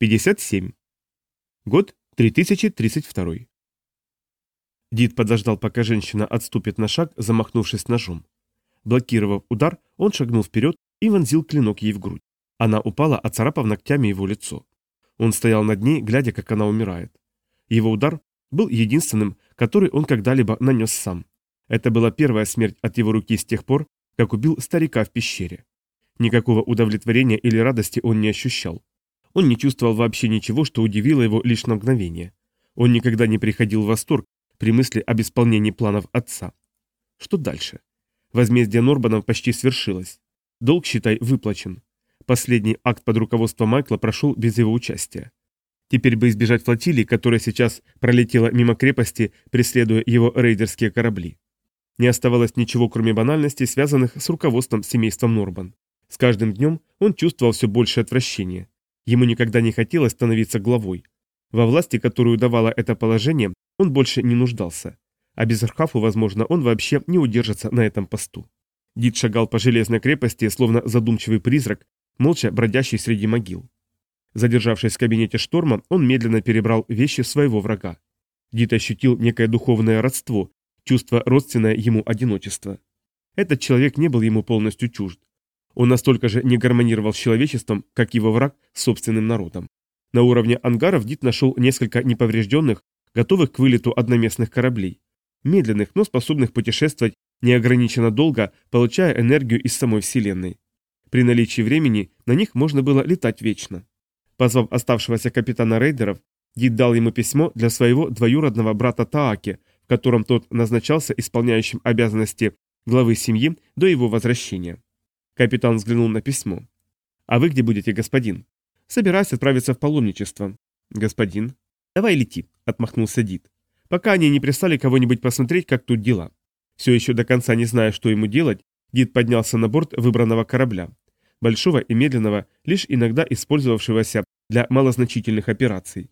57. Год 3032. Дид подождал, пока женщина отступит на шаг, замахнувшись ножом. Блокировав удар, он шагнул вперед и вонзил клинок ей в грудь. Она упала, оцарапав ногтями его лицо. Он стоял над ней, глядя, как она умирает. Его удар был единственным, который он когда-либо нанес сам. Это была первая смерть от его руки с тех пор, как убил старика в пещере. Никакого удовлетворения или радости он не ощущал. Он не чувствовал вообще ничего, что удивило его лишь на мгновение. Он никогда не приходил в восторг при мысли об исполнении планов отца. Что дальше? Возмездие Норбанов почти свершилось. Долг, считай, выплачен. Последний акт под руководством Майкла прошел без его участия. Теперь бы избежать флотилии, которая сейчас пролетела мимо крепости, преследуя его рейдерские корабли. Не оставалось ничего, кроме банальностей, связанных с руководством семейством Норбан. С каждым днем он чувствовал все больше отвращения. Ему никогда не хотелось становиться главой. Во власти, которую давало это положение, он больше не нуждался. А без Архафу, возможно, он вообще не удержится на этом посту. Дид шагал по железной крепости, словно задумчивый призрак, молча бродящий среди могил. Задержавшись в кабинете Шторма, он медленно перебрал вещи своего врага. Дид ощутил некое духовное родство, чувство родственное ему одиночества. Этот человек не был ему полностью чужд. Он настолько же не гармонировал с человечеством, как его враг с собственным народом. На уровне ангаров Дит нашел несколько неповрежденных, готовых к вылету одноместных кораблей. Медленных, но способных путешествовать неограниченно долго, получая энергию из самой Вселенной. При наличии времени на них можно было летать вечно. Позвав оставшегося капитана рейдеров, Дид дал ему письмо для своего двоюродного брата Тааки, в котором тот назначался исполняющим обязанности главы семьи до его возвращения. Капитан взглянул на письмо. «А вы где будете, господин?» «Собираюсь отправиться в паломничество». «Господин?» «Давай лети», — отмахнулся Дид. «Пока они не прислали кого-нибудь посмотреть, как тут дела». Все еще до конца не зная, что ему делать, Дид поднялся на борт выбранного корабля. Большого и медленного, лишь иногда использовавшегося для малозначительных операций.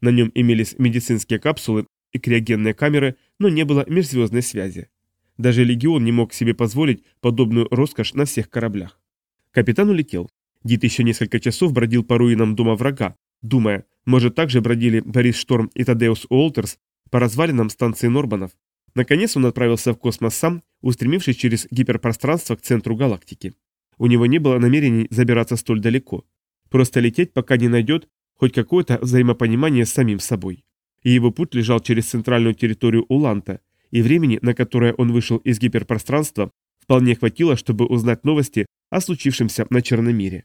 На нем имелись медицинские капсулы и криогенные камеры, но не было межзвездной связи. Даже легион не мог себе позволить подобную роскошь на всех кораблях. Капитан улетел. Дит еще несколько часов бродил по руинам дома врага, думая, может также бродили Борис Шторм и Тадеус Уолтерс по развалинам станции Норбанов. Наконец он отправился в космос сам, устремившись через гиперпространство к центру галактики. У него не было намерений забираться столь далеко. Просто лететь, пока не найдет хоть какое-то взаимопонимание с самим собой. И его путь лежал через центральную территорию Уланта, и времени, на которое он вышел из гиперпространства, вполне хватило, чтобы узнать новости о случившемся на Черном мире.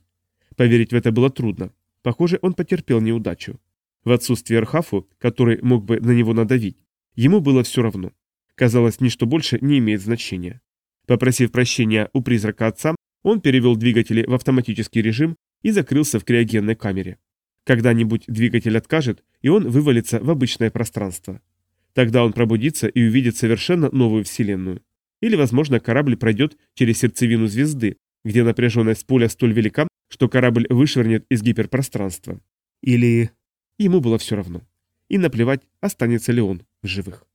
Поверить в это было трудно. Похоже, он потерпел неудачу. В отсутствие Архафу, который мог бы на него надавить, ему было все равно. Казалось, ничто больше не имеет значения. Попросив прощения у призрака отца, он перевел двигатели в автоматический режим и закрылся в криогенной камере. Когда-нибудь двигатель откажет, и он вывалится в обычное пространство. Тогда он пробудится и увидит совершенно новую Вселенную. Или, возможно, корабль пройдет через сердцевину звезды, где напряженность поля столь велика, что корабль вышвырнет из гиперпространства. Или... Ему было все равно. И наплевать, останется ли он в живых.